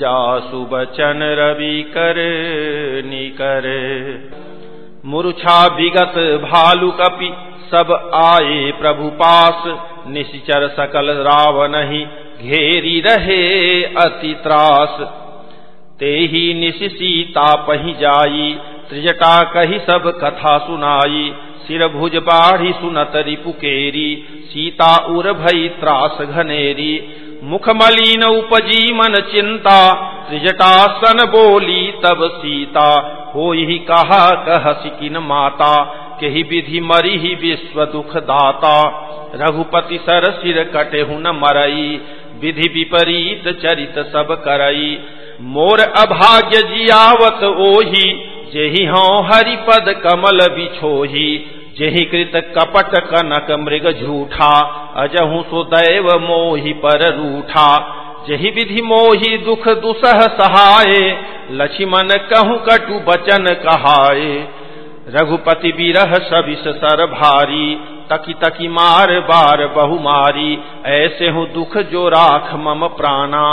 जासु बचन रवि कर, निकर। मूर्छा विगत भालु कपि, सब आए प्रभु पास। निश्चर सकल रावण ही घेरी रहे अति त्रास। ते ही निश सीता पही जाई त्रिजटा कही सब कथा सुनाई सिर भुज बाढ़ी सुनत रिपुकेरी सीता उर भई त्रास घनेरी। मुख मलिन उपजी मन चिंता त्रिजटासन बोली तब सीता। हो ही कहा, कह सिकिन माता, केहि विधि मरी ही विश्व दुख दाता। रघुपति सर सिर कटे हुन मरई, विधि विपरीत चरित सब करई। मोर अभाग्य जियावत ओही जेहि हौ हरिपद कमल बिछोही, जेहि कृत कपट कनक मृग झूठा, अजहु सुदैव मोहि पर रूठा। जहि विधि मोहि दुख दुसह सहाय, लक्ष्मण कहु कटु बचन कहाए रघुपति बिरह सबिस सर भारी, तकी तकी मार बार बहु मारी, ऐसे हूँ दुख जो राख मम प्राणा,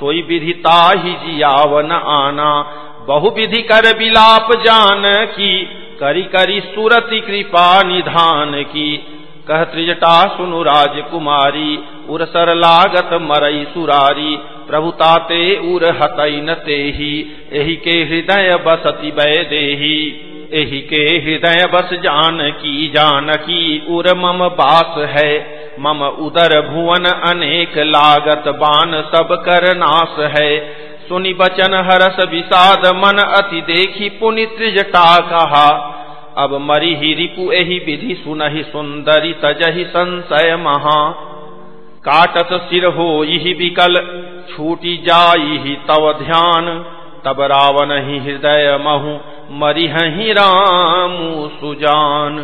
सोई विधि ताहि जियावन आना। बहु विधि कर बिलाप जान की, करी करी सुरति कृपा निधान की। कह त्रिजटा, सुनु राजकुमारी, उर सर लागत मरई सुरारी। प्रभुताते उर हतई न तेही, एही के हृदय बसति वै देही। एही के हृदय बस जान की जान की, उर मम बास है। मम उदर भुवन अनेक लागत बान, सब कर नाश है। सुनि बचन हरस विषाद मन अति देखी पुनि त्रिजटा कहा। अब मरी ही रिपु एहि विधि सुनहि सुंदरी तजहि संशय महा। काटत सिर हो यही विकल, छूटी जाई तव ध्यान। तब रावण ही हृदय महु मरिहि राम सुजान।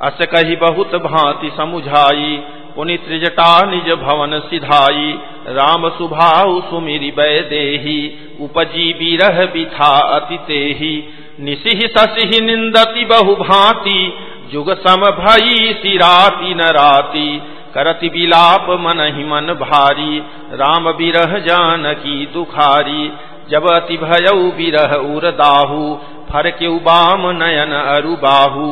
अस कही बहुत भांति समुझाई, पुनि त्रिजटा निज भवन सिधाई। राम सुभाऊ सुमिरी देही उपजी बिरह बिथा अति तेही निशिह ससिह निंदति बहु भांति जुग सम भई सिराती न राती करति बिलाप मन ही मन भारी, राम बिरह जानकी दुखारी। जब अति भयऊ बिरह उर दाहू फर के उबाम नयन अरु बाहू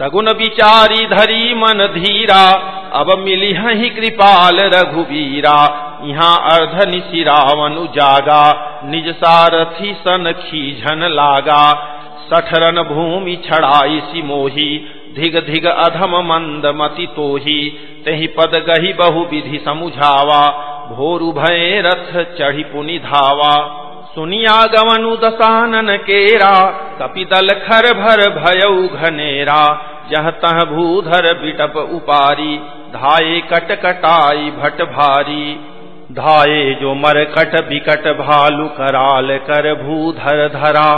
सगुन विचारी धरी मन धीरा, अब मिली ही कृपाल रघुबीरा यहाँ अर्ध निशि रावण जागा, निज सारथी सन खीझन लागा। सठरन भूमि छड़ाई सी मोही धिग धिग अधम मंद मति तोही। तही पद गही बहु विधि समुझावा, भोरु भय रथ चढ़ी पुनि धावा। सुनिया गवनु दसानन केरा कपिदल खर भर भयऊ घनेरा। जह तह भूधर बिटप उपारी, धाये कट कटाई भट भारी। धाये जो मर कट बिकट भालु कराल कर भूधर धरा।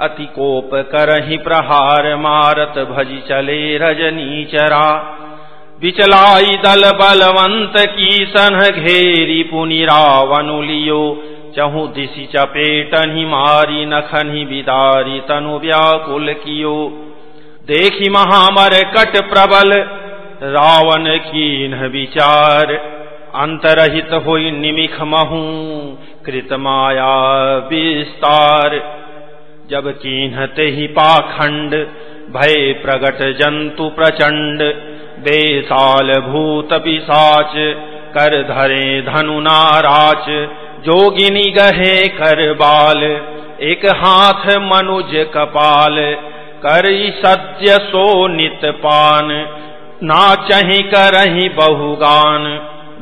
अति कोप करहि प्रहार मारत भज चले रजनी चरा बिचलाई दल बलवंत की सन घेरी पुनि रावनु लियो। चहु दिशि चपेटनि मारी, नखनि बिदारी तनु व्याकुल कियो। देखी महामर कट प्रबल, रावण कीन विचार। अंतरहित हो निमिख महू, कृत माया विस्तार। जब कीन्हते ही पाखंड, भय प्रगट जंतु प्रचंड। बेसाल भूत पिशाच कर धरे धनु नाराच। जोगिनी गहे कर बाल, एक हाथ मनुज कपाल। कर सद्य सो नित पान नाचही करही बहुगान।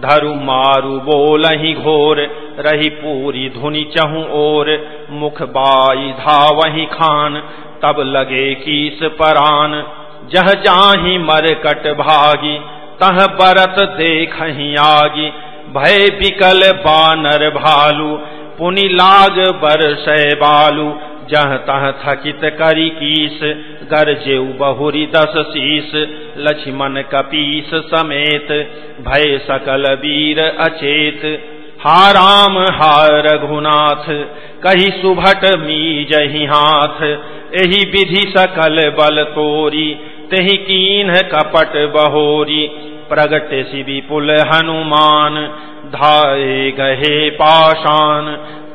धरु मारु बोलही घोर, रही पूरी धुनि चहु ओर। मुख बाई धावही खान, तब लगे कीस परान। जह जाही मर कट भागी, तह बरत देख आगी। भय बिकल बानर भालू, पुनि लाग बरसय बालू जह तह थकित करी कीस, गरजे बहुरी दस शीस लक्ष्मण कपीस समेत, भय सकल वीर अचेत। हा राम, हा रघुनाथ, कही सुभट मी जही हाथ। एही विधि सकल बल तोरी, तही कीन कपट बहोरी। प्रगट सि विपुल हनुमान, धाये गहे पाषाण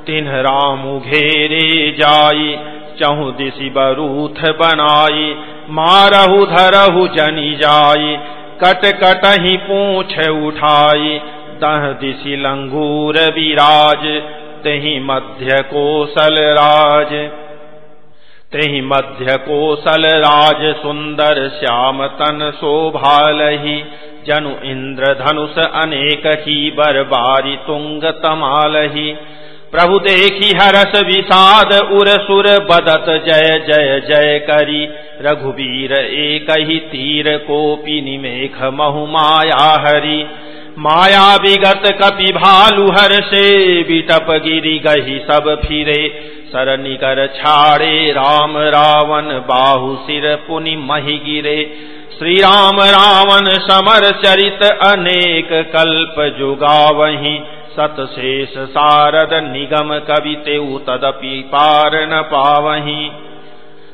तिन्ह रामु घेरे जाई, चहु दिशि बरूथ बनाई, मारहु धरहु जनी जाई, कट कटही पूछ उठाई, दह दिशि लंगूर विराज, तही मध्य कोसल राज। तही मध्य कोसल राज, सुंदर श्याम तन शोभालही जनु इंद्र धनुष अनेक ही, बरबारी तुंग तमालही प्रभु देखी हरस विषाद उर सुर बदत, जय जय जय करी। रघुवीर एक ही तीर कोपी निमेख, महु माया हरि। माया विगत कपि भालु हर से बिटप गिरी गही सब फिरे। सरनिकर छाड़े, राम रावण बाहु सिर पुनि मही गिरे। श्री राम रावण समर चरित अनेक कल्प जुगावही। सतशेष सारद निगम कविते तदपि पार न पावही।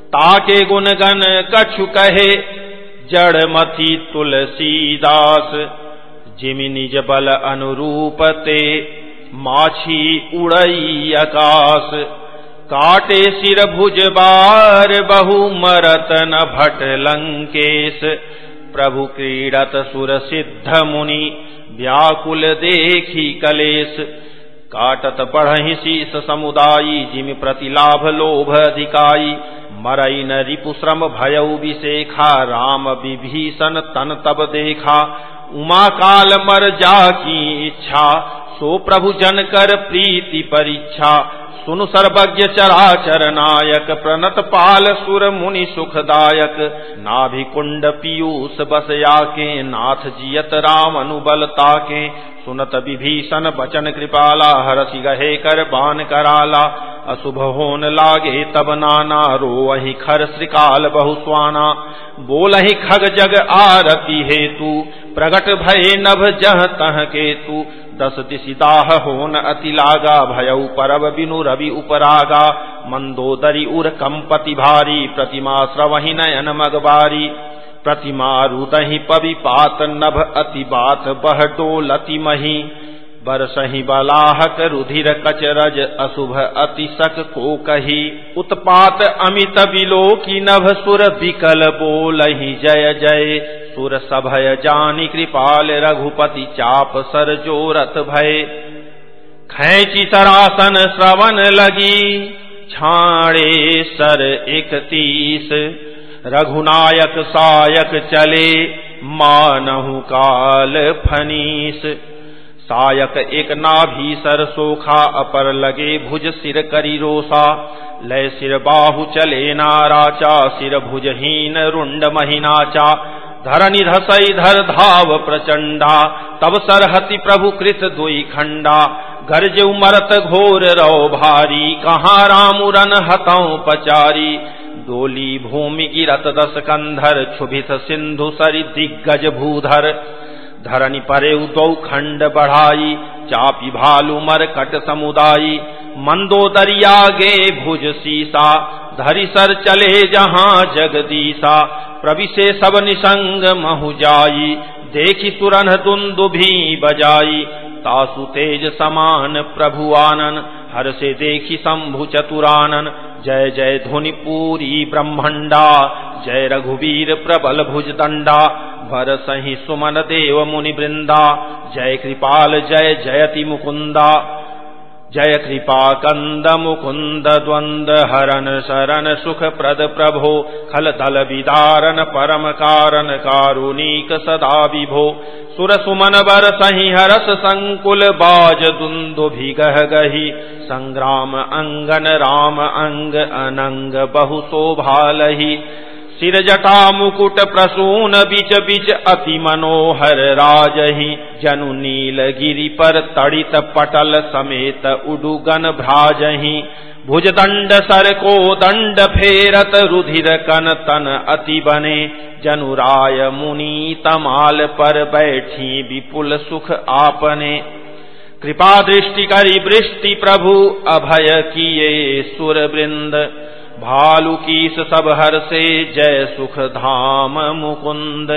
ताके गुण गण कछु कहे, जड़ मथी तुलसीदास। जिमि निज बल अनुरूपते, माछी उड़ई आकाश काटे सिर भुज बार बहु मरत न भट लंकेश। प्रभु क्रीडत सुर सिद्ध मुनि व्याकुल देखी कलेश। काटत पढ़ही शीस समुदायी, जिम प्रतिलाभ लोभ अधिकाई मरई न रिपु श्रम भयऊ विशेखा, राम विभीषण तन तब देखा। उमा काल मर जा की इच्छा, सो प्रभु जनकर प्रीति परीक्षा। सुनु सर्वज्ञ चराचर नायक, प्रणत पाल सुर मुनि सुखदायक। नाभि कुंड पीयूष बस याके, नाथ जियत राम अनुबल ताके। सुनत विभीषण बचन कृपाला, हरसि गहे कर बान कराला। अशुभ होन लागे तब नाना रो वही खर श्रिकाल बहुस्वाना। बोलहि खग जग आरती हेतु, प्रगट भय नभ जह तह केतु। दस दिशिदाह होन अति लागा भयउ परब बिनु रवि उपरागा। मंदोदरी उर कंपति भारी, प्रतिमा श्रवहि नयन मगबारी प्रतिमा रुदही पवि पात नभ अति बात बह डोलति मही। बरसही बलाहक रुधिर कचरज अशुभ अति सक को कही उत्पात अमित बिलो की नभ सुर बिकल बोलही। जय जय। सुर सभय जानी कृपाल रघुपति चाप सर जोरत भय। खैची सरासन श्रवण लगी। छाड़े सर इकतीस रघुनायक सायक चले। मानहु काल फनीस। सायक एक नाभी सर सोखा, अपर लगे भुज सिर करी रोसा। लय सिर बाहु चले नाराचा, सिर भुजहीन रुंड महिनाचा। धरनि धसई धर धाव प्रचंडा, तब सरहति प्रभु कृत दुई खंडा। गर्ज उमरत घोर रो भारी, कहाँ रामुरन हतौ पचारी। डोली भूमि गिरत दस कंधर, क्षुभित सिंधु सरि दिग्गज भूधर। धरनि परे दौ खंड बढ़ाई, चापी भालू मर कट समुदायी मंदोदरिया गे भुज सीसा धरी सर चले जहाँ जगदीसा। प्रविशे सब निसंग महु जाई, देखी तुरन दुंदु भी बजाई। तासु तेज समान प्रभु आनन हर से देखी शंभु चतुरानन। जय जय ध्वनि पूरी ब्रह्मंडा। जय रघुवीर प्रबल भुज दंडा भर सही सुमन देव मुनि वृंदा जय कृपाल, जय जयति मुकुंदा। जय कृपा कंद मुकुंद द्वंद हरन शरण सुख प्रद प्रभो खल दल विदारन परम कारण कारुणिक सदा विभो सुर सुमन बर सही हरस संकुल बाज दुंदु भी गह गही संग्राम अंगन राम अंग अनंग बहु शोभालही सिर जटा मुकुट प्रसून बिच बिच अति मनोहर राजही जनु नील गिरी पर तड़ित पटल समेत उडुगन भ्राजही। भुजदंड सर को दंड फेरत रुधिर कन तन अति बने। जनुराय मुनि तमाल पर बैठी विपुल सुख आपने। कृपा दृष्टि करी वृष्टि प्रभु, अभय किए सुर वृंद भालू कीस सब हर से जय सुख धाम मुकुंद।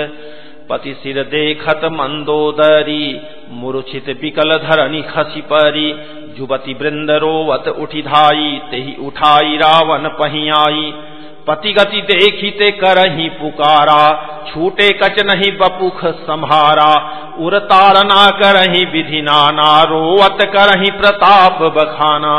पति सिर देखत मंदोदरी मूर्छित बिकल धरनी खसी परी। जुबती वृंद रोवत उठी धाई, तेही उठाई रावण पहियाई। पति गति देखी देखिते करही पुकारा, छूटे कच नहीं बपुख संहारा उरताड़ना करही विधि नाना, रोवत करही प्रताप बखाना।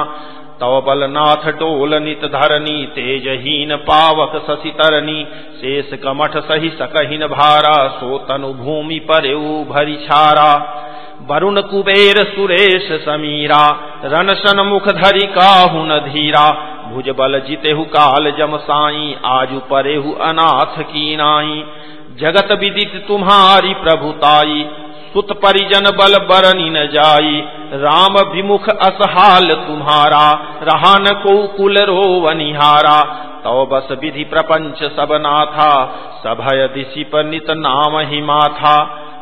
तव बलनाथ डोल नित धरनी तेजहीन पावक शशि तरनी शेष कमठ सही सकहीन भारा सो तनु भूमि पर भरी छारा। वरुण कुबेर सुरेश समीरा रनसन मुख धरि काहु न धीरा। भुज बल जितेहु काल जम साई, आजु परेहु अनाथ की नाई जगत विदित तुम्हारी प्रभुताई सुत परिजन बल बरनी न जाई। राम विमुख असहाल तुम्हारा रहा न को कुल रो वनिहारा तो बस विधि प्रपंच सब नाथा, सभय दिशि पर नित नाम ही माथा।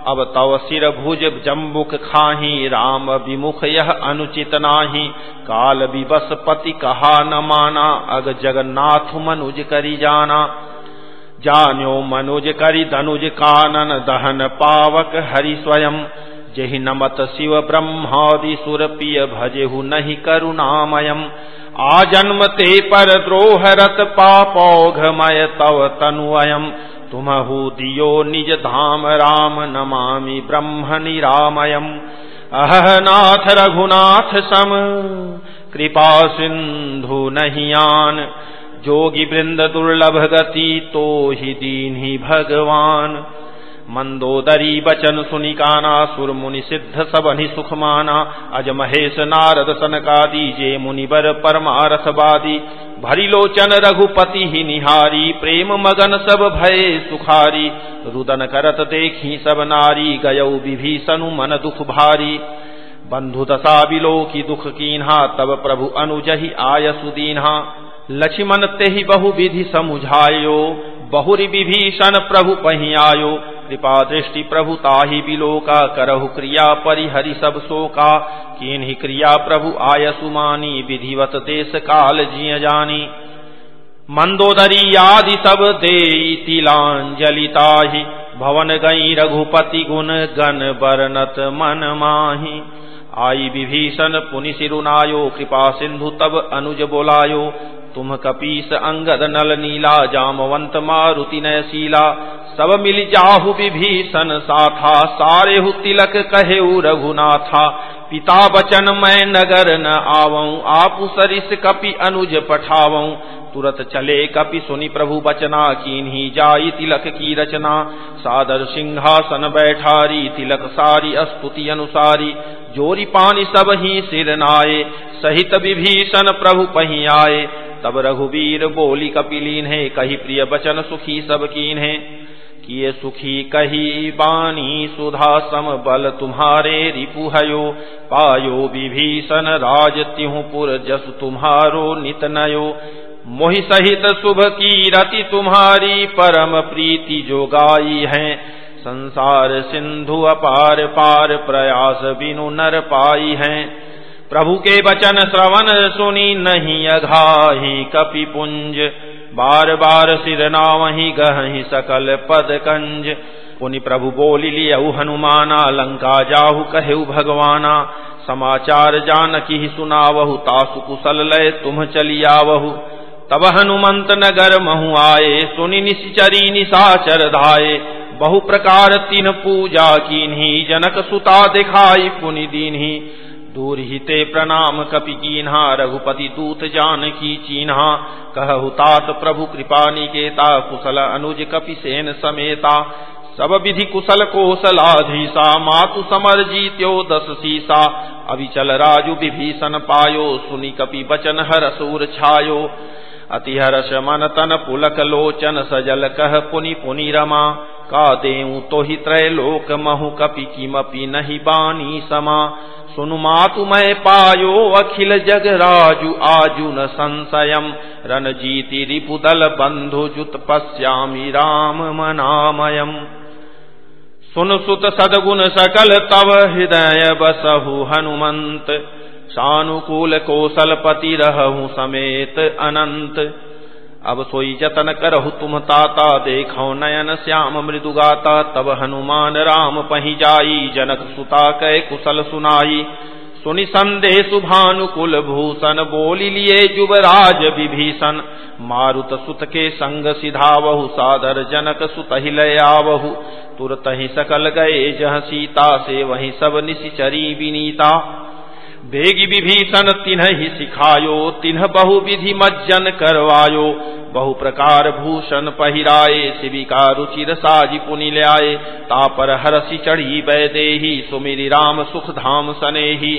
अब तव सिर भुज जम्बुक खाही, राम विमुख यह अनुचित नाही। काल विवस पति कहा न माना, अग जगन्नाथ मनुज करी जाना। जान्यो मनुज करि धनुज कानन दहन पावक हरि स्वयं। जहि नमत शिव ब्रह्मादि सुर पिय भजेहु नहीं करुणामयम। आ जन्म ते पर द्रोह रत पापौघमय तव तनुअयम तुमहु दियो निज धाम राम नमामि ब्रह्म निरामयम। अह नाथ रघुनाथ सम, कृपा सिंधु नहियान जोगी वृंद दुर्लभ गति तो ही दीन ही भगवान। मंदोदरी बचन सुनि काना सुर मुनि सिद्ध सब नि सुख माना अज महेश नारद सनकादि, जे मुनिबर परमारथवादी भरी लोचन रघुपति ही निहारी, प्रेम मगन सब भय सुखारी। रुदन करत देखी सब नारी, गयौ विभीषणु मन दुख भारी। बंधु दशा बिलो की दुख कीन्हा तब प्रभु अनुजही आय सुदीन्हा लक्ष्मण ते ही बहु विधि समुझायो बहुरी विभीषण प्रभु पही आयो कृपा दृष्टि प्रभु ताही बिलोका करहु क्रिया परिहरि सब शोका। ही क्रिया प्रभु आय सुमानी विधिवत देश काल जिय जानी। मंदोदरी आदि सब दे तिलांजलिताही भवन गई रघुपति गुण गण बरनत मन माही। आई विभीषण पुनि सिरुनायो, कृपा सिंधु तब अनुज बोलायो। तुम कपीस अंगद नल नीला, जामवंत मारुति नयशीला। सब मिल जाहु विभीषण साथा, सारे हु तिलक कहे रघुनाथा। पिता बचन मैं नगर न आवऊं, आप सरिस कपि अनुज पठावऊं। तुरत चले कपि सुनि प्रभु बचना कीन्ही जाई तिलक की रचना। सादर सिंहासन बैठारी, तिलक सारी स्तुति अनुसारी। जोरी पानी सब ही सिर नाये, सहित विभीषण प्रभु पही आए तब रघुवीर बोली कपिलीन है, कही प्रिय बचन सुखी सब कीन है। किए सुखी कही बानी सुधा सम बल तुम्हारे रिपुहयो पायो विभीषण राज तिहुपुर जस तुम्हारो नित नयो। मोहि सहित शुभ की रति तुम्हारी परम प्रीति जो गाई है। संसार सिंधु अपार पार प्रयास बिनु नर पाई है। प्रभु के वचन श्रवण सुनी नहीं अघाही कपि पुंज। बार बार सिर नावही गही सकल पद कंज। पुनि प्रभु बोली लियऊ हनुमाना, लंका जाहु कहु भगवाना। समाचार जानकी ही सुनावहु, तासु कुशल लय तुम चलियावहु। तब हनुमंत नगर महु आए, सुनि निश्चरी निशाचर धाये बहु प्रकार तीन पूजा कीन्ही, जनक सुता दिखाई पुनि दीन्ही। दूर हिते प्रणाम कपि कीन्हा, रघुपति दूत जान की चीन्हा। कहु तात प्रभु कृपा निकेता, कुशल अनुज कपि सेन समेता। सब विधि कुशल कोसलाधीसा मातु समर जीत्यो दस सीसा। अभिचल राजु विभीषण पायो, सुनि कपि बचन हर सूर छायो। अति हर्ष मन तन पुलक लोचन, सजल कह पुनि पुनि रमा। का देऊ तो ही त्रय लोक महु कपि किमपि नहीं बानी समा। सुनु मातु मैं पायो अखिल जग राजु आजु न संशयम। रणजीति रिपुदल बंधु जुत पश्यामी राम मनामयम। सुन सुत सदगुण सकल तव हृदय बसहु हनुमंत सानुकूल कौशलपति रहु समेत अनंत अब सोई जतन करहु तुम ताता देखो नयन श्याम, मृदु गाता, तब हनुमान राम पही जाई, जनक सुता कै कुशल सुनाई। सुनि संदेह शुभानुकुल भूषण, बोली लिए जुबराज विभीषण। मारुत सुत के संग सिधावहु, सादर जनक सुत आवहु। तुरत ही सकल गए जह सीता, से वही सब निशरी विनीता। बेगी विभीषण, तिन्ह ही सिखायो, तिन्ह बहु विधि मज्जन करवायो। बहु प्रकार भूषण पहिराए शिविका रुचिर साजी पुनि ल्याए, तापर हरसी चढ़ी बैदेही, सुमिरी राम सुख धाम सनेही।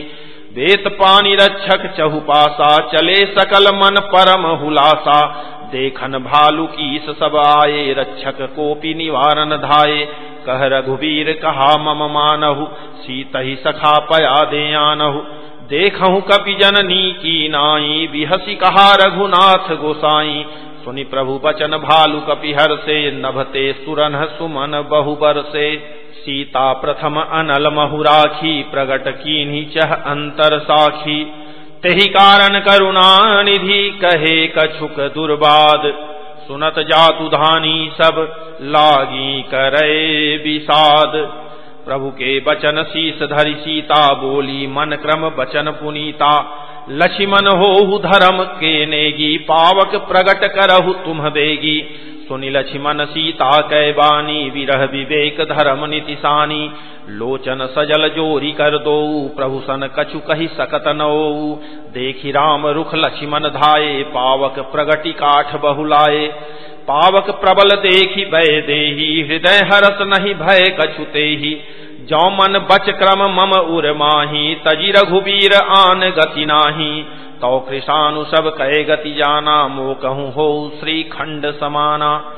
वेत पानी रक्षक चहुपासा, चले सकल मन परम हुलासा। देखन भालु कीस सब आए, रक्षक कोपी निवारण धाये कह रघुवीर, कहा मम मानहु सीत ही सखा पया दे आनहु। देखहु कपि जननी की नाई, बिहसी कहा रघुनाथ गोसाई। सुनि प्रभु बचन भालु कपि हर से नभते सुरन सुमन बहुबर से सीता प्रथम अनल महु राखी प्रगट की चह अंतर साखी। तेहि कारण करुणा निधि, कहे कछुक दुर्बाद। सुनत जातु धानी सब, लागी करे विषाद प्रभु के बचन शीस धरि सीता बोली, मन क्रम बचन पुनीता, लक्ष्मण हो धर्म के नेगी, पावक प्रगट करहु तुम बेगी सुनी मनसी सीता कैबानी विरह विवेक धर्म नितिसानी। लोचन सजल जोरी कर दो, प्रभु सन कछु कही सकत नो। देखी राम रुख लक्ष्मण धाये, पावक प्रगति काठ बहुलाए पावक प्रबल देखी, भय देही, हृदय हरस नहीं भय कछुते ही। जौ मन बच क्रम मम उर माही, तजी रघुबीर आन गति नाही। तो कृषानु सब कहे गति जाना, मो कहूँ हो श्रीखंड समाना।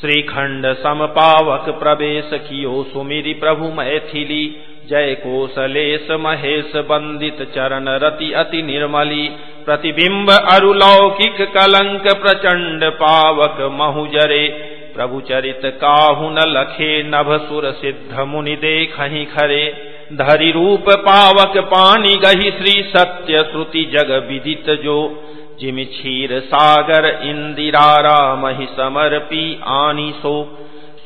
श्रीखंड सम पावक प्रवेश कियो सुमिरी प्रभु मैथिली। जय कोसलेश महेश बंदित चरण रति अति निर्मली। प्रतिबिंब अरुलौकिक कलंक प्रचंड पावक महुजरे प्रभु चरित काहु न लखे नभ सुर सिद्ध मुनि देख खरे। धरि रूप पावक पानी गही श्री सत्य श्रुति जग विदित जो। जिम क्षीर सागर इंदिरा राम ही समर्पी आनी सो।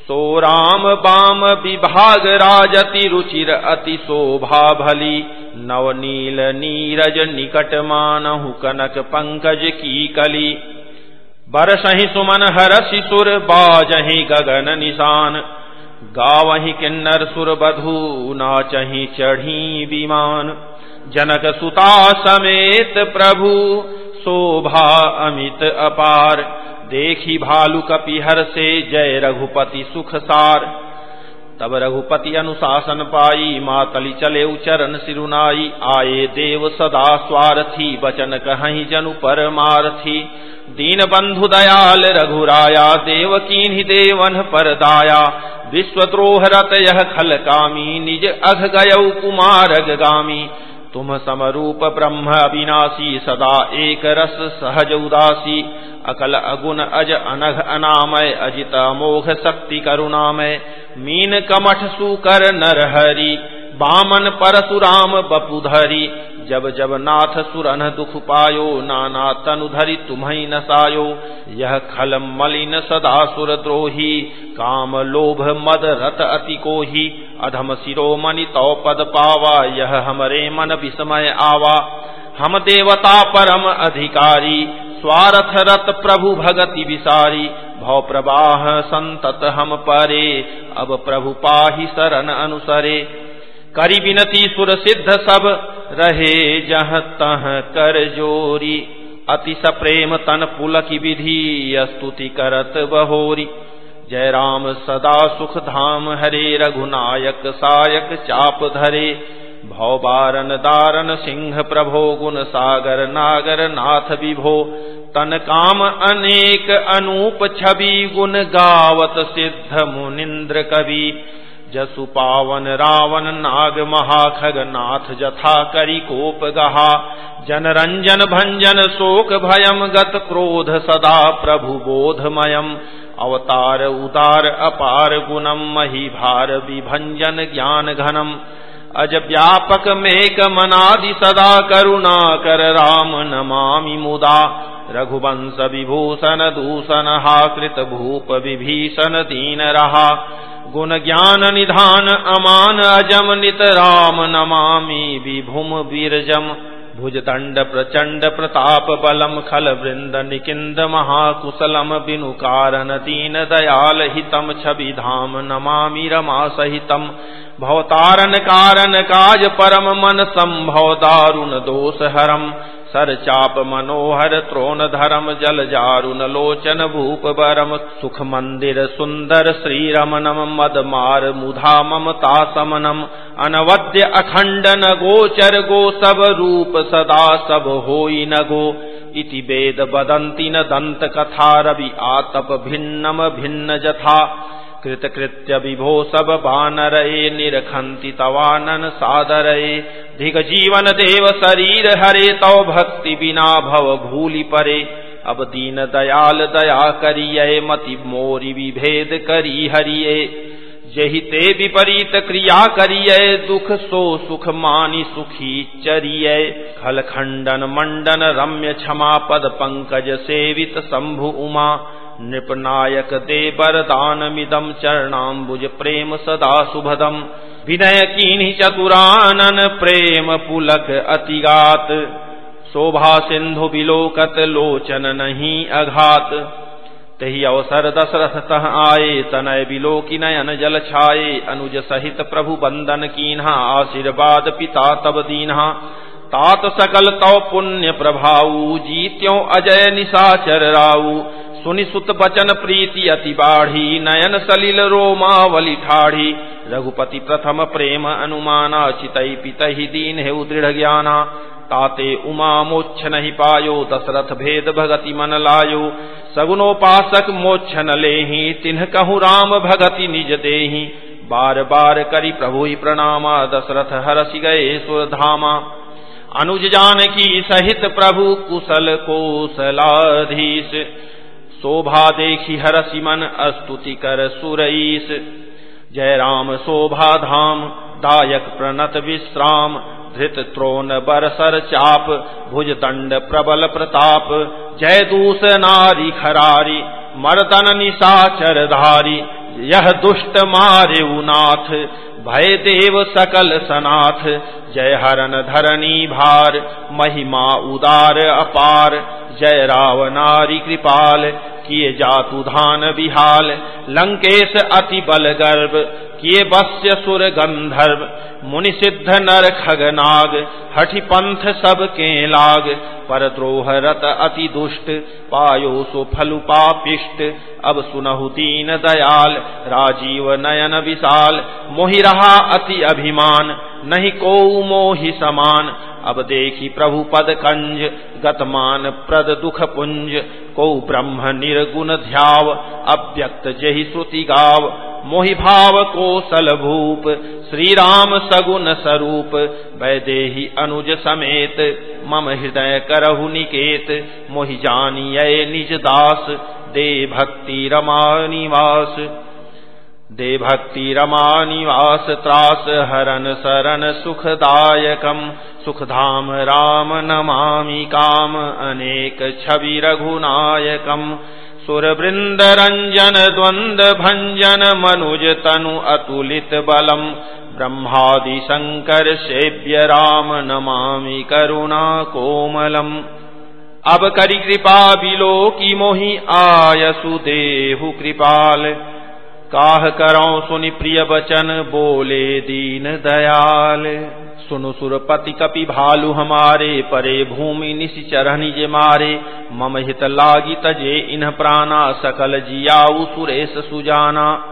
सो राम बाम विभाग राजति रुचिर अति शोभा भली। नव नील नीरज निकट मानहु कनक पंकज की कली। बरसही सुमन हर शिशुर बाजही गगन निशान। गावही किन्नर सुर बधू, नाचही चढ़ी विमान। जनक सुता समेत प्रभु, शोभा अमित अपार। देखी भालु कपिहर से जय रघुपति सुख सार। तब रघुपति अनुशासन पाई, मातली चले उचरण सिरुनाई, आए देव सदा स्वारथी, बचन कहीं जनु परमारथी। दीन बंधु दयाल रघुराया, देव की देवन पर दाया विश्वद्रोह रत यह खल कामी निज अघ गय कुमार गामी तुम समरूप ब्रह्म अविनाशी सदा एक रस सहज उदासी। अकल अगुण अज अनघ अनामय, अजित मोघ शक्ति करुणामय। मीन कमठ सुकर नरहरी, बामन परशुराम बपुधरी। जब जब नाथ सुरन दुख पायो, नाना तनु धरि तुम्हें नसायो। यह खल मलिन सदा सुर द्रोही, काम लोभ मद रत अति को ही अधम शिरोमणि तो पद पावा, यह हमरे मन विस्मय आवा। हम देवता परम अधिकारी, स्वारथ रत प्रभु भगति विसारी। भव प्रवाह संतत हम परे, अब प्रभु पाही शरण अनुसरे। करी विनती सुर सिद्ध सब रहे जह तह कर जोरी। अति सप्रेम तन पुल की विधि स्तुति करत बहोरी। जय राम सदा सुख धाम हरे, रघुनायक सायक चाप धरे। भव बारन दारन सिंह प्रभो, गुण सागर नागर नाथ विभो। तन काम अनेक अनूप छवि, गुण गावत सिद्ध मुनिंद्र कवि। जसु पावन रावण नाग महाखग नाथ जथा करी कोप गहा। जन रंजन भंजन शोक भयम गत क्रोध सदा प्रभु बोधमयम अवतार उदार अपार गुणम मही भार विभंजन ज्ञान घनम। अज व्यापक मेक मनादि सदा करुणा कर राम नमामि मुदा। रघुवंश विभूषण दूषण हा कृत भूप विभीषण दीन रहा। गुण ज्ञान निधान अमान अजम नित राम नमामि विभुम बीरजम भुजदंड प्रचंड प्रताप बलम खल वृंद निकिंद महाकुशलम बिनु कारण दीन दयाल हितम छवि धाम नमामि रमा सहितम। भवतारण कारण काज परम मन संभव दारुण दोष हरम। सर चाप मनोहर त्रोण धर्म, जल जारुन लोचन भूप बरम। सुख मंदिर सुंदर श्री रमनम मद मार मुधा ममता समनम। अनवद्य अखंडन गोचर गो, सब रूप सदा सब होई न गो इति वेद बदंती न दंत कथा, रवि आतप भिन्नम भिन्न जथा। कृतकृत्य विभो सब बानरये निरखंति तवानन सादरये धिग जीवन देव शरीर हरे तो भक्ति बिना भव भूलि परे। अब दीन दयाल दया करिय, मति मोरी विभेद करी हरिये। जहि ते विपरीत क्रिया करिय, दुख सो सुख मानी सुखी चरिय। खल खंडन मंडन रम्य क्षमा पद पंकज सेवित शंभु उमा। नृपनायक दे वरदान मिदम चरणाम्बुज प्रेम सदा सुभदम विनय कीन्हि चतुरानन प्रेम पुलक अतिगात। शोभा सिंधु बिलोकत लोचन नहीं अघात। तही अवसर दशरथ तह आए तनय बिलोकी नयन जल छाए अनुज सहित प्रभु बंदन कीन्हा, आशीर्वाद पिता तब दीन्हा। तात सकल तौ पुण्य प्रभाऊ, जीत्यो अजय निशाचर राऊ। सुनि सुत बचन प्रीति अति बाढ़ी, नयन सलिल रोमावली ठाढ़ी। रघुपति प्रथम प्रेम अनुमाना चितई पितहि दीन है दृढ़ ज्ञाना। ताते उमा मोक्ष नहीं पायो, दशरथ भेद भगति मन लायो। सगुनोपासक मोक्ष न लेही, तिन्ह कहु राम भगति निज देही। बार बार करी प्रभु प्रणामा, दशरथ हरसि गए सुरधामा अनुज जान की सहित प्रभु कुशल कोसलाधीश। शोभा देखी हरसि मन, अस्तुति कर सुरईस। जय राम शोभा धाम, दायक प्रणत विश्राम, धृत त्रोन बरसर चाप, भुज दंड प्रबल प्रताप। जय दूस नारी खरारी, मर्दन निशाचर धारी। यह दुष्ट मारे उनाथ, भय देव सकल सनाथ। जय हरन धरणी भार, महिमा उदार अपार। जय राव नारी कृपाल किए जातु धान बिहाल, लंकेश अति बल गर्भ किए बस्य सुर गंधर्व, मुनि सिद्ध नर खगनाग हठि पंथ सब के लाग पर द्रोह रत अति दुष्ट, पायो सो फलु पापिष्ट, अब सुनहु दीन दयाल, राजीव नयन विशाल, मोहि रहा अति अभिमान, नहीं को मोहि समान अब देखी प्रभु पद कंज, गतमान प्रद दुख पुंज। को ब्रह्म निर्गुण ध्याव, अव्यक्त जहि श्रुति गाव। मोहि भाव को सलभूप श्री राम सगुन स्वरूप वैदेही अनुज समेत, मम हृदय करहु निकेत। मोहि जानिय निज दास दे भक्ति रमा निवास। दे भक्ति रमा निवास त्रास हरन शरण सुखदायकम। सुखधाम राम नमामि काम। अनेक छवि रघुनायकम। सुरवृंद रंजन द्वंद भंजन मनुज तनु अतुलित बलम। ब्रह्मादि शंकर सेव्य राम नमामि करुणा कोमलम। अब करी कृपा बिलो की मोहि, आयसु देहु कृपाल। काह करो सुनि प्रिय बचन बोले दीन दयाल। सुनु सुरपति कपि भालु हमारे, परे भूमि निशिचर निज मारे। मम हित लागी तजे इन प्राणा, सकल जियाऊ सुरेश सुजाना।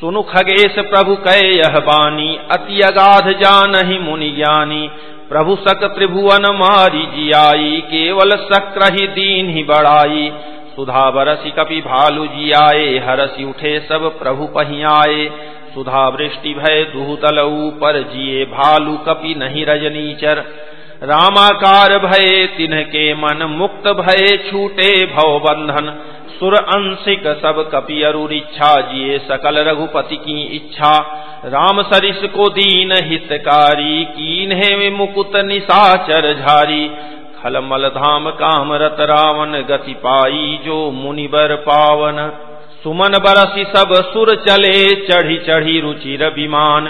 सुनु खगेश प्रभु कै यह बानी, अति अगाध जान ही मुनि ज्ञानी। प्रभु सक त्रिभुवन मारी जियाई, केवल सक्र ही दीन ही बढ़ाई सुधा बरसी कपि भालु जियाए हरसी उठे सब प्रभु पहियाए सुधा वृष्टि भय दुहतल पर जिए भालु कपि नहीं रजनीचर रामाकार भय तिन्ह के मन मुक्त भय, छूटे भव बंधन सुर अंशिक सब कपि अरुर इच्छा जिए सकल रघुपति की इच्छा। राम सरिस को दीन हितकारी, कीन्हे मुकुत निशाचर झारी। खलमल धाम काम रत रावण गति पाई जो मुनिबर पावन। सुमन बरसी सब सुर चले, चढ़ी चढ़ी रुचिर विमान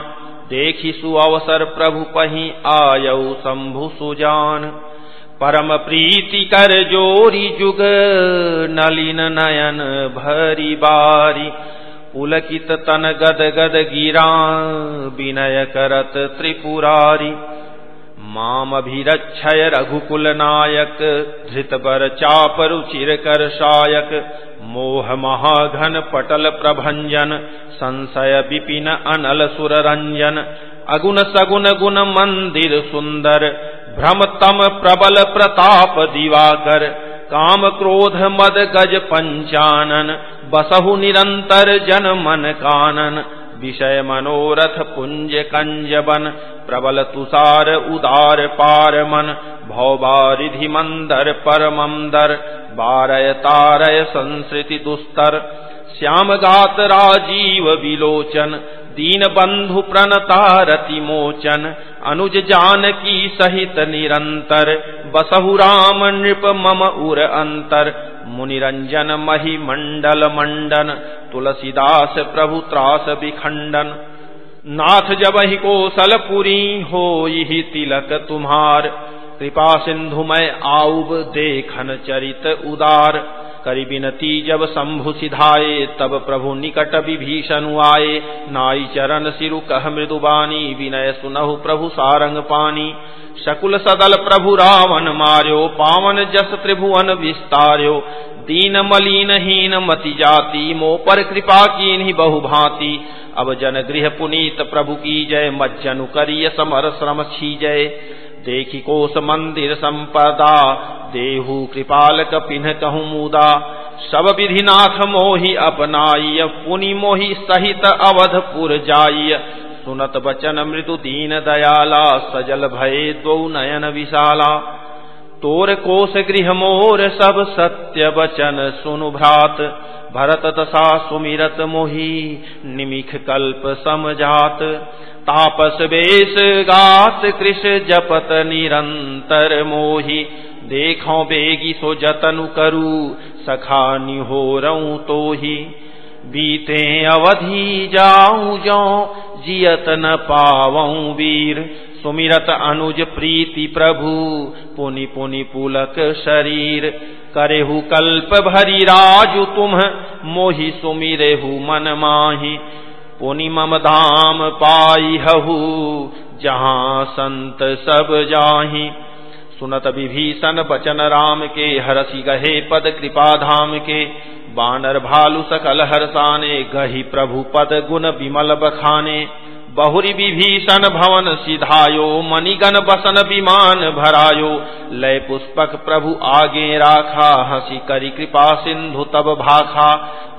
देखी सुअवसर प्रभु पही आयऊ शंभु सुजान। परम प्रीति कर जोरी जुग, नलिन नयन भरी बारी। पुलकित तन गद गद गिरा, विनय करत त्रिपुरारी। मामभिरक्षय रघुकुल नायक धृत बर चाप रुचिर कर शायक मोह महाघन पटल प्रभंजन संशय विपिन अनल सुर रंजन अगुण सगुन गुण मंदिर सुंदर भ्रम तम प्रबल प्रताप दिवाकर काम क्रोध मद गज पंचानन, बसहु निरंतर जन मन कानन विषय मनोरथ पुंज कंजबन प्रबल तुषार उदार पार मन भौबारिधि मंदर परमंदर, बारय तारय संस्कृति दुस्तर श्याम गात राजीव विलोचन दीन बंधु प्रणतारति मोचन, अनुज जान की सहित निरंतर। बसहु राम नृप मम उर अंतर। मुनिरंजन मही मंडल मंडन, तुलसीदास प्रभु त्रास विखंडन। नाथ जब ही कोसलपुरी हो यही तिलक तुम्हार। कृपा सिंधुमय आउब देखन चरित उदार। करी बिनती जब शंभु सिधाए तब प्रभु निकट विभीषण आए नाई चरण सिरु कह मृदुबानी विनय सुनहु प्रभु सारंग पानी शकुल सदल प्रभु रावण मार्यो, पावन जस त्रिभुवन विस्तार्यो। दीन मलिन हीन मति जाति, मो पर कृपा की बहु भांति। अब जन गृह पुनीत प्रभु की जय, मज्जनु करिय समर श्रम छी जय देखी कोस मंदिर संपदा देहु कृपाल कपिन कहू मुदा सब विधिनाथ मोहि अपनाय पुनि मोहि सहित अवधपुर जाय सुनत बचन मृदु दीन दयाला सजल भये दो नयन विशाला तोर कोस गृह मोर सब सत्य बचन सुनु भ्रात। भरत दशा सुमिरत मोही, निमिख कल्प समझात। तापस बेस गात, कृष जपत निरंतर मोही। देखो बेगी सो जतनु करू, सखा निहोरऊ तो ही बीते अवधि जाऊँ जो जियत न पावऊ वीर। सुमिरत अनुज प्रीति प्रभु, पुनि पुनि पुलक शरीर। करेहु कल्प भरी राजु तुम, मोहि सुमिरेहु मन माही। पुनि मम धाम पाई हहु, जहाँ संत सब जाही। सुनत विभीषण बचन राम के, हरसी गहे पद कृपा धाम के। बानर भालु सकल हरसाने, गही प्रभु पद गुण विमल बखाने। बहुरी विभीषण भवन सिधायो मणिगन बसन विमान भरायो। लय पुष्पक प्रभु आगे राखा, हसी करी कृपा सिंधु तब भाखा।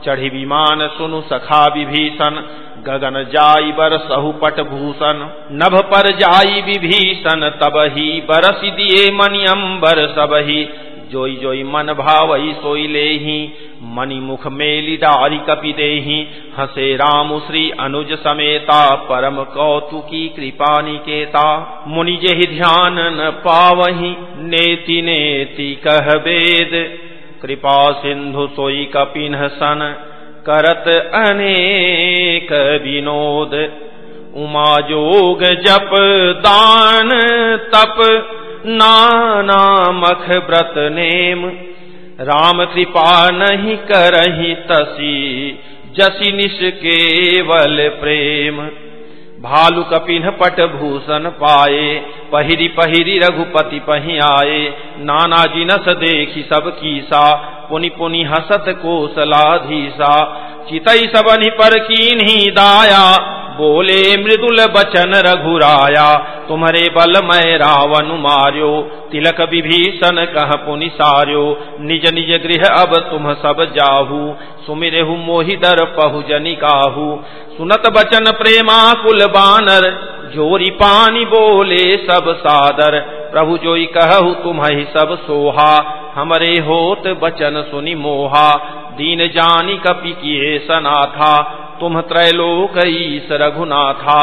चढ़ी विमान सुनु सखा विभीषण, गगन जाई बर सहु पट भूषण। नभ पर जाई विभीषण, तब ही बरस दिए मनियम्बर सब ही जोई जोई मन भावई सोई ले ही मणि मुख मेली डारी कपि दे हसे राम श्री अनुज समेता, परम कौतुकी कृपा निकेता। मुनि जे ध्यान न पावही, नेति नेति कह वेद। कृपा सिंधु सोई कपिन सन, करत अनेक विनोद। उमा जोग जप दान तप नाना मख व्रत नेम। राम कृपा नहीं करही तसी, जसी निश केवल प्रेम। भालु कपिन पट भूषण पाए, पहिरी पहिरी रघुपति पही आए। नाना जिनस देखी सब कीसा, पुनि पुनि हसत कोसलाधीसा। चितई सबनि पर कीन्ही दाया बोले, मृदुल बचन रघुराया, तुम्हारे बल मैं रावण मार्यो, तिलक विभीषण कह पुनि सार्यो, निज निज गृह अब तुम सब जाहू सुमिरेहु मोहि दर पहु जनिकाहू सुनत बचन प्रेमा कुल बानर, जोरी पानी बोले सब सादर, प्रभु जोई कहु तुम्हि सब सोहा, हमरे होत बचन सुनि मोहा, दीन जानी कपि किए सनाथा तुम त्रैलोक ईस रघुनाथा।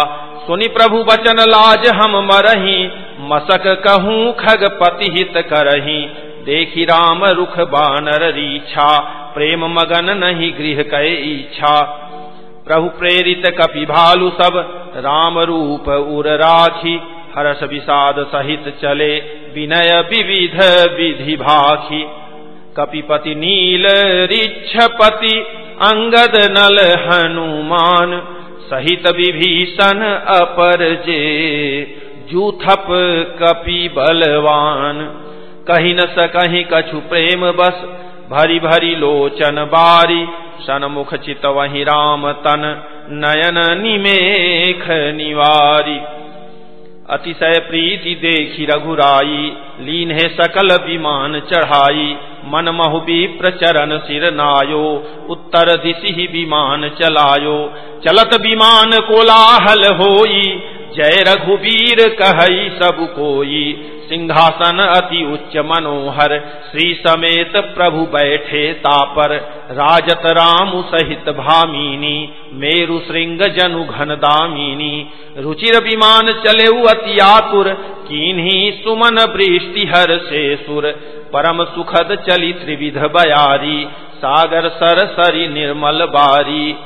सुनि प्रभु बचन लाज हम मरही, मसक कहूँ खगपति हित करही। देखी राम रुख बानर रीछा, प्रेम मगन नहीं गृह कै इच्छा प्रभु प्रेरित कपि भालु सब, राम रूप उर राखी। हर्ष विषाद सहित चले, विनय विविध विधि भाखी। कपिपति नील रिच्छपति अंगद नल हनुमान सहित विभीषण अपर जे जूथप कपि बलवान। कही न स सकही कछु प्रेम बस, भरी भरी लोचन बारी। सनमुख चित वही राम तन, नयन निमेख निवारी। अतिशय प्रीति देखी रघुराई, लीन है सकल विमान चढ़ाई। मन महुबी प्रचरण सिर नायो, उत्तर दिशि विमान चलायो। चलत विमान कोलाहल होई, जय रघुबीर कहई सब कोई। सिंहासन अति उच्च मनोहर। श्री समेत प्रभु बैठे तापर। राजत राम सहित भामिनी। मेरु श्रृंग जनु घन दामिनी। रुचिर विमान चले अति आतुर। किन्ही सुमन वृष्टि हर से सुर। परम सुखद चली त्रिविध बयारी। सागर सर सरी निर्मल बारी।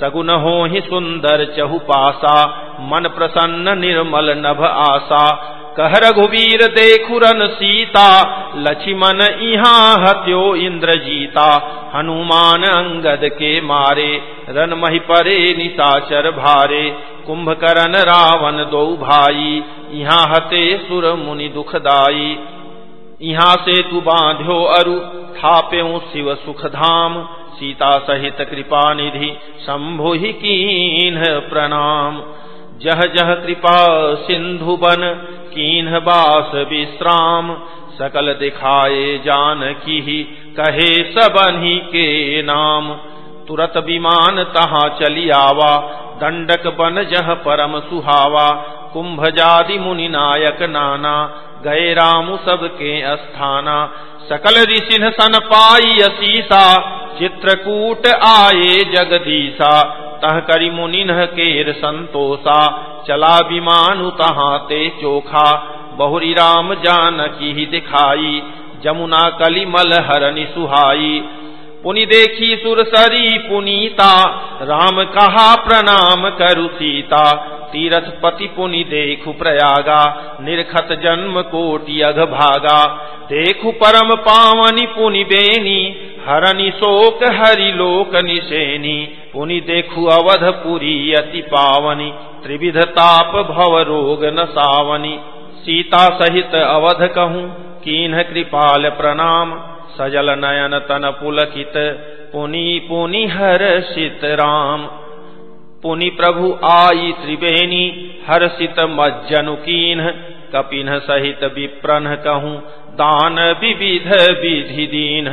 सगुन हो ही सुंदर चहुपासा मन प्रसन्न निर्मल नभ आशा कह रघुवीर देखुरन सीता, लक्ष्मण इहाँ हत्यो इंद्र जीता हनुमान अंगद के मारे रन मही परे निशाचर भारे। कुंभकरण रावण दो भाई यहाँ हते सुर मुनि दुखदाई यहाँ से तू बांध्यो अरु थाप्यो शिव सुख धाम सीता सहित कृपा निधि, शंभु ही कीन प्रणाम। जह जह कृपा सिंधु बन कीन बास विश्राम, सकल दिखाए जान की ही, कहे सबन ही के नाम। तुरत विमान तहा चली आवा, दंडक बन जह परम सुहावा। कुंभ जादि मुनि नायक नाना, गए रामु सबके अस्थाना। सकल ऋषिन सन पाई असीसा, चित्रकूट आए जगदीसा। तह करी मुनि केर संतोषा। चला विमानु तहाँ ते चोखा। बहुरी राम जानकी ही दिखाई। जमुना कलिमल हरनि सुहाई। पुनि देखी सुरसरी पुनीता। राम कहा प्रणाम करु सीता। तीरथ पति पुनि देखु प्रयागा। निरखत जन्म कोटि अघ भागा देखु परम पावनि पुनि बेनी। हरनि शोक, हरि लोक निशेनी पुनि देखु अवधपुरी अति पावनी। त्रिविध ताप भव रोग न सावनी। सीता सहित अवध कहूँ, कीन्ह कृपाल प्रणाम। सजल नयन तन पुलकित, पुनि पुनि हर्षित राम। पुनि प्रभु आई त्रिवेणी हर्षित मज्जनुकीन कपिन सहित विप्रन कहूँ, दान विविध विधि दीन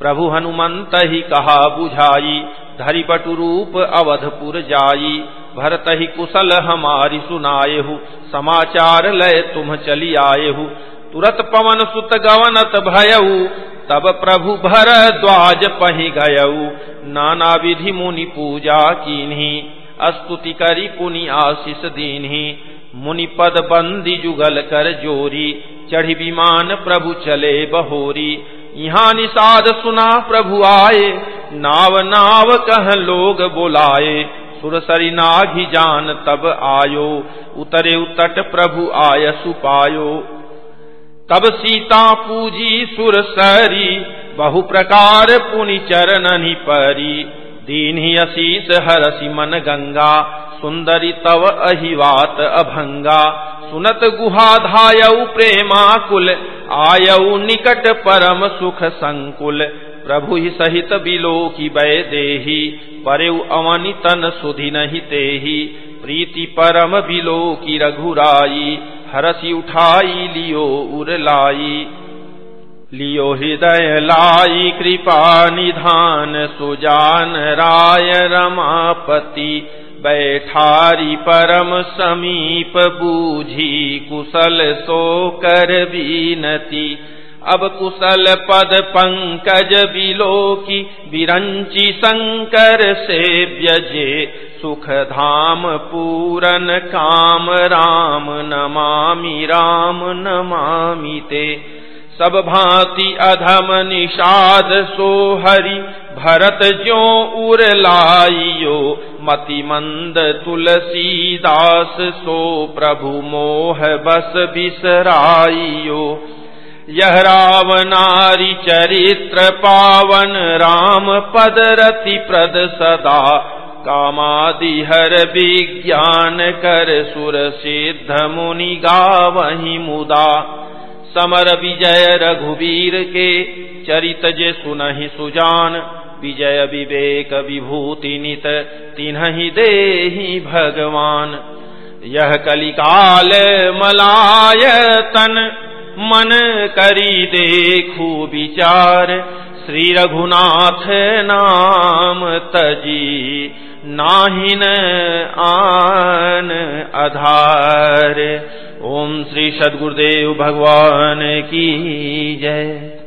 प्रभु हनुमंत ही कहा, बुझाई। धरि बटु रूप अवधपुर जाई। भरत ही कुशल हमारी सुनाए हु समाचार लय तुम चली आए हु तुरत पवन सुत गवनत भयऊ। तब प्रभु भर द्वाज पही गयऊ। नाना विधि मुनि पूजा कीन्ही। स्तुति करी पुनि आशीष दीन्ही। मुनि पद बंदी जुगल कर जोरी। चढ़ी विमान प्रभु चले बहोरी। यहाँ निषाद सुना प्रभु आए, नाव नाव कह लोग बुलाए। सुरसरी नाघी जान तब आयो, उतरे उतट प्रभु आय सुपायो। तब सीता पूजी सुरसरी बहु प्रकार पुनि चरण परी। दीन ही अशीष हरसी मन गंगा सुंदरी तव अहिवात अभंगा सुनत गुहा धायऊ प्रेमाकुल आयऊ निकट परम सुख संकुल। प्रभु ही सहित बिलो की बै देही परेउ अवनि तन सुधि नहीं तेही। प्रीति परम बिलो की रघुराई, हरसी उठाई लियो उर लाई। लियो हृदय लाई, कृपा निधान सुजान राय रमापति। बैठारी परम समीप बूझी कुशल सो कर बीनती अब कुशल पद पंकज बिलो की विरंची शंकर से व्यजे। सुख धाम पूरन काम, राम नमामि राम नमामि ते। सब भांति अधम निषाद सो हरि भरत जो उर लाइयो। मति मंद तुलसीदास सो प्रभु मोह बस बिसराइयो। यह रावनारी चरित्र पावन राम पद रति प्रद सदा। कामादि हर विज्ञान कर सुर सिद्ध मुनि गावही मुदा। समर विजय रघुवीर के चरित जे सुनहि सुजान। विजय विवेक विभूति नित तिन्हि दे भगवान। यह कलिकाल मलाय तन मन करी देखू विचार। श्री रघुनाथ नाम तजी, नाहिन आन आधार। ओम श्री सदगुरुदेव भगवान की जय।